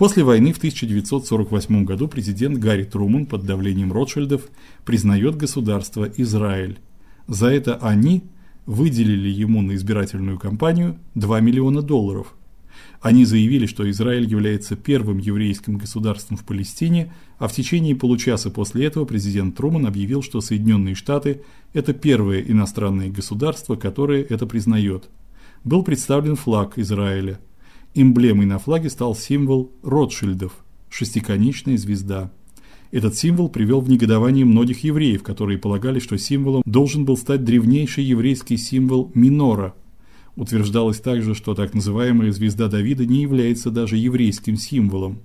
После войны в 1948 году президент Гарри Труман под давлением Ротшильдов признает государство Израиль. За это они выделили ему на избирательную кампанию 2 миллиона долларов. Они заявили, что Израиль является первым еврейским государством в Палестине, а в течение получаса после этого президент Труман объявил, что Соединенные Штаты это первое иностранное государство, которое это признает. Был представлен флаг Израиля. Эмблемой на флаге стал символ Ротшильдов шестиконечная звезда. Этот символ привел в негодование многих евреев, которые полагали, что символом должен был стать древнейший еврейский символ минора. Утверждалось также, что так называемая звезда Давида не является даже еврейским символом.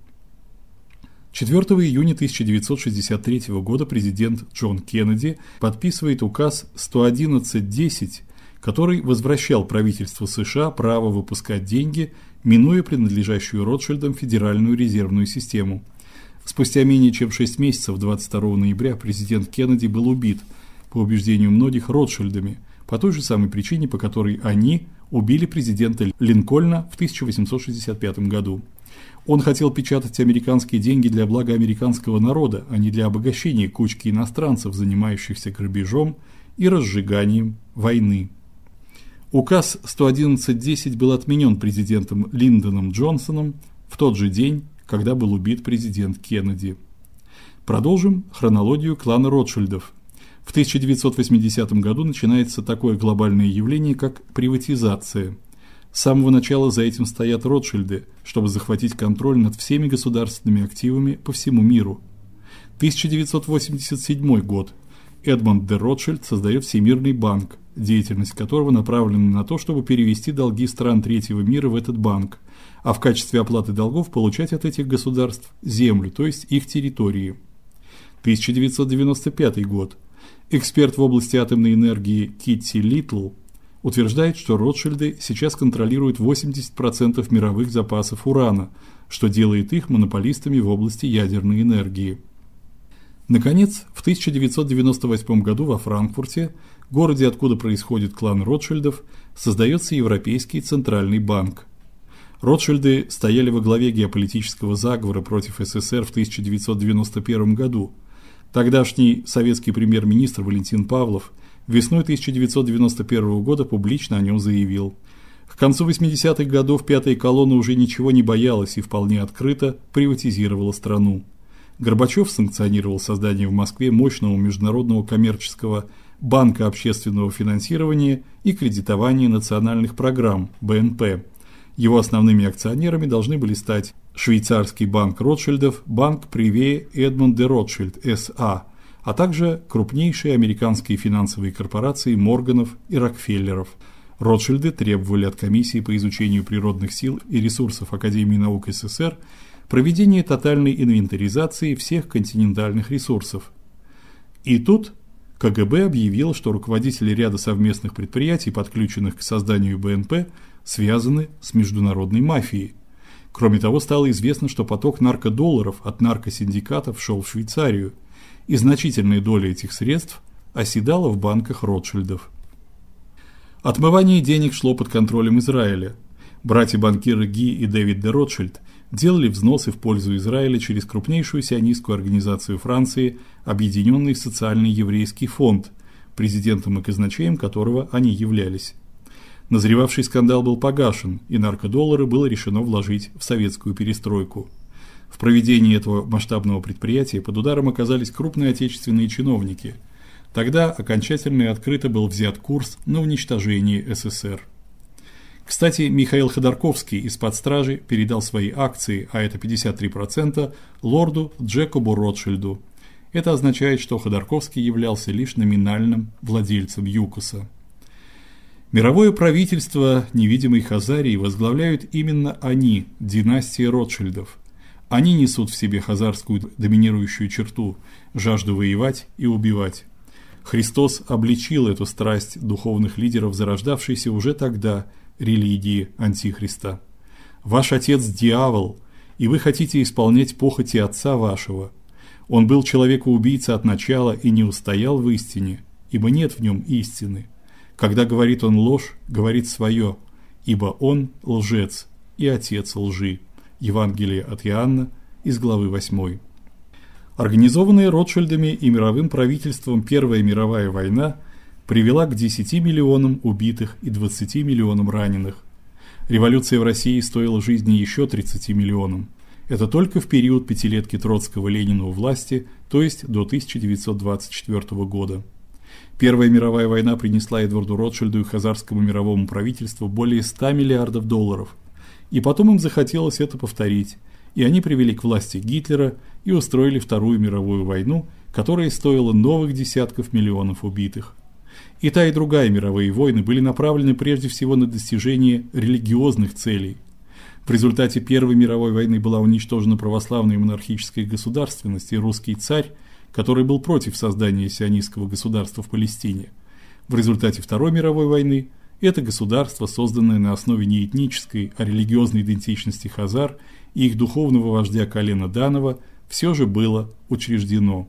4 июня 1963 года президент Джон Кеннеди подписывает указ 11110, который возвращал правительству США право выпускать деньги, минуя принадлежащую Ротшильдам Федеральную резервную систему. Спустя менее чем 6 месяцев 22 ноября президент Кеннеди был убит, по убеждению многих, Ротшильдами, по той же самой причине, по которой они убили президента Линкольна в 1865 году. Он хотел печатать американские деньги для блага американского народа, а не для обогащения кучки иностранцев, занимающихся грабежом и разжиганием войны. Указ 11110 был отменен президентом Линдоном Джонсоном в тот же день, когда был убит президент Кеннеди. Продолжим хронологию клана Ротшильдов. В 1980 году начинается такое глобальное явление, как приватизация. С самого начала за этим стоят Ротшильды, чтобы захватить контроль над всеми государственными активами по всему миру. 1987 год. Эдмонд де Ротшильд создает Всемирный банк, деятельность которого направлена на то, чтобы перевести долги стран третьего мира в этот банк а в качестве оплаты долгов получать от этих государств землю, то есть их территории. 1995 год. Эксперт в области атомной энергии Китти Литл утверждает, что Ротшильды сейчас контролируют 80% мировых запасов урана, что делает их монополистами в области ядерной энергии. Наконец, в 1998 году во Франкфурте, городе, откуда происходит клан Ротшильдов, создается Европейский центральный банк. Ротшильды стояли во главе геополитического заговора против СССР в 1991 году. Тогдашний советский премьер-министр Валентин Павлов весной 1991 года публично о нем заявил: "К концу 80-х годов пятая колонна уже ничего не боялась и вполне открыто приватизировала страну". Горбачев санкционировал создание в Москве мощного международного коммерческого банка общественного финансирования и кредитования национальных программ БНП его основными акционерами должны были стать швейцарский банк Ротшильдов, банк Приве Эдмонд де Ротшильд СА, а также крупнейшие американские финансовые корпорации Морганов и Рокфеллеров. Ротшильды требовали от комиссии по изучению природных сил и ресурсов Академии наук СССР проведения тотальной инвентаризации всех континентальных ресурсов. И тут КГБ объявил, что руководители ряда совместных предприятий, подключенных к созданию БНП, связаны с международной мафией. Кроме того, стало известно, что поток наркодолларов от наркосиндикатов шел в Швейцарию, и значительная доля этих средств оседала в банках Ротшильдов. Отмывание денег шло под контролем Израиля. Братья-банкиры Ги и Дэвид де Ротшильд делали взносы в пользу Израиля через крупнейшую сионистскую организацию Франции Объединенный социальный еврейский фонд, президентом и казначеем которого они являлись. Назревавший скандал был погашен, и наркодоллары было решено вложить в советскую перестройку. В проведении этого масштабного предприятия под ударом оказались крупные отечественные чиновники. Тогда окончательно и открыто был взят курс на уничтожение СССР. Кстати, Михаил Ходорковский из-под стражи передал свои акции, а это 53%, лорду Джекобу Ротшильду. Это означает, что Ходорковский являлся лишь номинальным владельцем ЮКОСа. Мировое правительство невидимой Хазарии возглавляют именно они, династия Ротшильдов. Они несут в себе хазарскую доминирующую черту жажду воевать и убивать. Христос обличил эту страсть духовных лидеров, зарождавшейся уже тогда религии антихриста. Ваш отец дьявол, и вы хотите исполнять похоти отца вашего. Он был человекоубийца от начала и не устоял в истине, ибо нет в нем истины. Когда говорит он ложь, говорит свое, ибо он лжец и отец лжи. Евангелие от Иоанна из главы 8. Организованная Ротшильдами и мировым правительством Первая мировая война привела к 10 миллионам убитых и 20 миллионам раненых. Революция в России стоила жизни еще 30 миллионам. Это только в период пятилетки Троцкого Ленина у власти, то есть до 1924 года. Первая мировая война принесла Эдварду Ротшильду и хазарскому мировому правительству более 100 миллиардов долларов. И потом им захотелось это повторить, и они привели к власти Гитлера и устроили Вторую мировую войну, которая стоила новых десятков миллионов убитых. И та и другая мировые войны были направлены прежде всего на достижение религиозных целей. В результате Первой мировой войны была уничтожена православная монархическая государственность и русский царь который был против создания сионистского государства в Палестине. В результате Второй мировой войны это государство, созданное на основе не этнической, а религиозной идентичности хазар и их духовного вождя Колена Данова, все же было учреждено.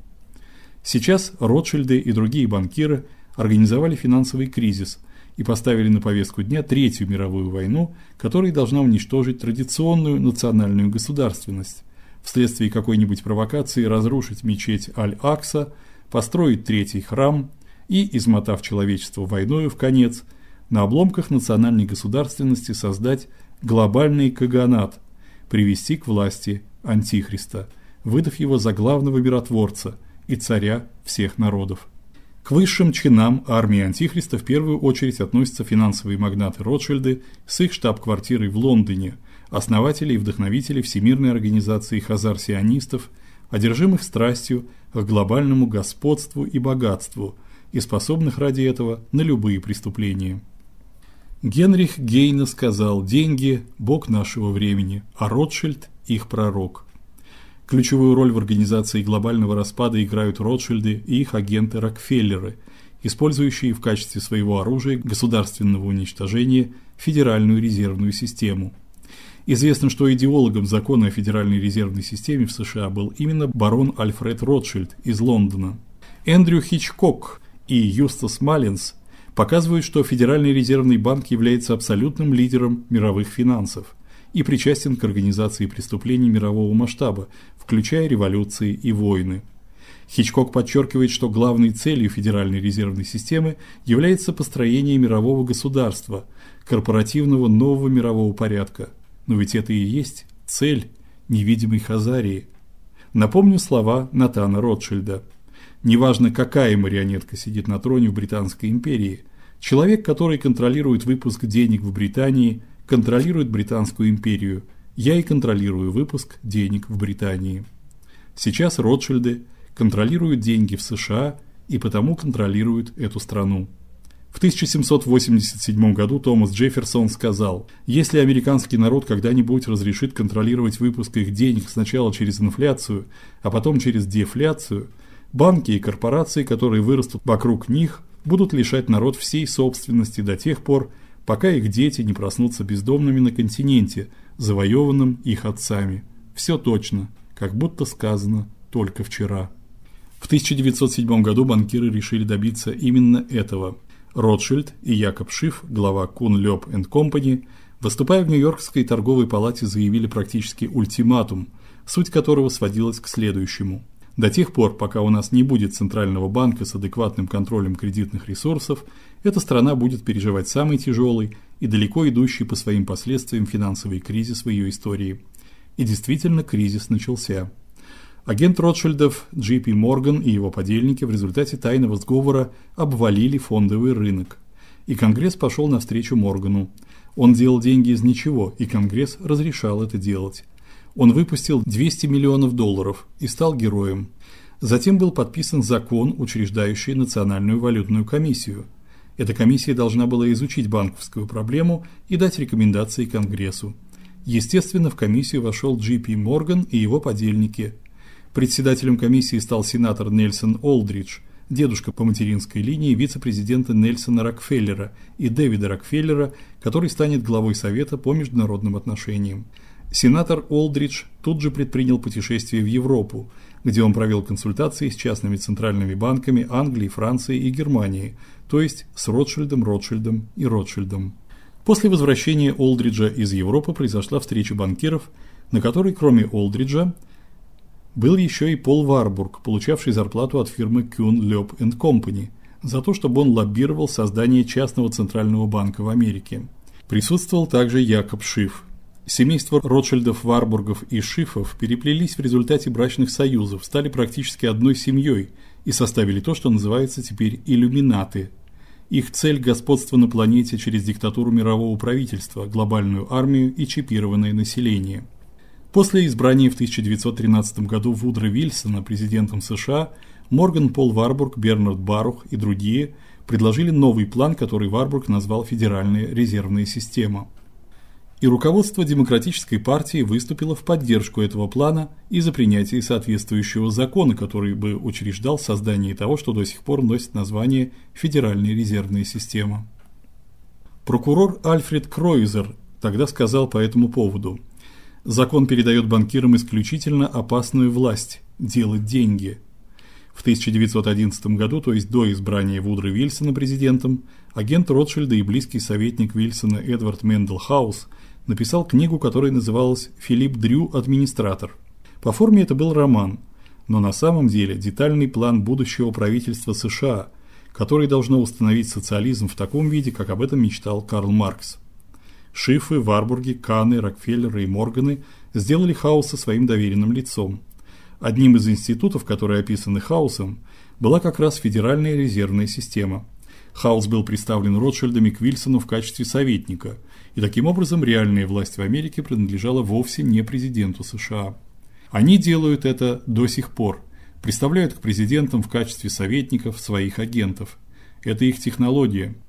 Сейчас Ротшильды и другие банкиры организовали финансовый кризис и поставили на повестку дня Третью мировую войну, которая должна уничтожить традиционную национальную государственность вследствие какой-нибудь провокации разрушить мечеть Аль-Акса, построить третий храм и, измотав человечество войною в конец, на обломках национальной государственности создать глобальный каганат, привести к власти антихриста, выдав его за главного миротворца и царя всех народов. К высшим чинам армии антихриста в первую очередь относятся финансовые магнаты Ротшильды с их штаб-квартирой в Лондоне – основатели и вдохновители Всемирной организации хазар-сионистов, одержимых страстью к глобальному господству и богатству и способных ради этого на любые преступления. Генрих Гейне сказал: "Деньги бог нашего времени, а Ротшильд их пророк". Ключевую роль в организации глобального распада играют Ротшильды и их агенты Рокфеллеры, использующие в качестве своего оружия государственного уничтожения Федеральную резервную систему. Известно, что идеологом закона о Федеральной резервной системе в США был именно барон Альфред Ротшильд из Лондона. Эндрю Хичкок и Юстас Маллинс показывают, что Федеральный резервный банк является абсолютным лидером мировых финансов и причастен к организации преступлений мирового масштаба, включая революции и войны. Хичкок подчеркивает, что главной целью Федеральной резервной системы является построение мирового государства, корпоративного нового мирового порядка – но ведь это и есть цель невидимой Хазарии. Напомню слова Натана Ротшильда. Неважно, какая марионетка сидит на троне в Британской империи, человек, который контролирует выпуск денег в Британии, контролирует Британскую империю. Я и контролирую выпуск денег в Британии. Сейчас Ротшильды контролируют деньги в США и потому контролируют эту страну. В 1787 году Томас Джефферсон сказал: "Если американский народ когда-нибудь разрешит контролировать выпуск их денег сначала через инфляцию, а потом через дефляцию, банки и корпорации, которые вырастут вокруг них, будут лишать народ всей собственности до тех пор, пока их дети не проснутся бездомными на континенте, завоеванном их отцами". Все точно, как будто сказано только вчера. В 1907 году банкиры решили добиться именно этого. Ротшильд и Якоб Шиф, глава Кун Лёб энд Компани, выступая в Нью-Йоркской торговой палате, заявили практически ультиматум, суть которого сводилась к следующему: до тех пор, пока у нас не будет центрального банка с адекватным контролем кредитных ресурсов, эта страна будет переживать самый тяжелый и далеко идущий по своим последствиям финансовый кризис в ее истории. И действительно, кризис начался. Агент Ротшильдов JP Morgan и его подельники в результате тайного сговора обвалили фондовый рынок. И Конгресс пошел навстречу Моргану. Он делал деньги из ничего, и Конгресс разрешал это делать. Он выпустил 200 миллионов долларов и стал героем. Затем был подписан закон, учреждающий Национальную валютную комиссию. Эта комиссия должна была изучить банковскую проблему и дать рекомендации Конгрессу. Естественно, в комиссию вошел JP Morgan и его подельники – Председателем комиссии стал сенатор Нельсон Олдридж, дедушка по материнской линии вице-президента Нельсона Рокфеллера и Дэвида Рокфеллера, который станет главой совета по международным отношениям. Сенатор Олдридж тут же предпринял путешествие в Европу, где он провел консультации с частными центральными банками Англии, Франции и Германии, то есть с Ротшильдом, Ротшильдом и Ротшильдом. После возвращения Олдриджа из Европы произошла встреча банкиров на которой кроме Олдриджа был еще и Пол Варбург, получавший зарплату от фирмы Kuhn Loeb Company за то, чтобы он лоббировал создание частного центрального банка в Америке. Присутствовал также Якоб Шиф. Семейства Ротшильдов, Варбургов и Шифов переплелись в результате брачных союзов, стали практически одной семьей и составили то, что называется теперь иллюминаты. Их цель господство на планете через диктатуру мирового правительства, глобальную армию и чипированное население. После избрания в 1913 году Вудро Вильсона президентом США, Морган Пол Варбург, Бернард Барух и другие предложили новый план, который Варбург назвал Федеральная резервная система. И руководство Демократической партии выступило в поддержку этого плана и за принятие соответствующего закона, который бы учреждал создание того, что до сих пор носит название Федеральная резервная система. Прокурор Альфред Кройзер тогда сказал по этому поводу: Закон передает банкирам исключительно опасную власть делать деньги. В 1911 году, то есть до избрания Вудро Вильсона президентом, агент Ротшильда и близкий советник Вильсона Эдвард Мендел Хаус написал книгу, которая называлась Филипп Дрю администратор. По форме это был роман, но на самом деле детальный план будущего правительства США, который должно установить социализм в таком виде, как об этом мечтал Карл Маркс. Шифы, Варбурги, Каны, Рокфеллеры и Морганы сделали Хауса своим доверенным лицом. Одним из институтов, которые описаны Хаусом, была как раз Федеральная резервная система. Хаус был представлен Ротшильдами к Вильсону в качестве советника, и таким образом реальная власть в Америке принадлежала вовсе не президенту США. Они делают это до сих пор, представляют к президентам в качестве советников своих агентов. Это их технология –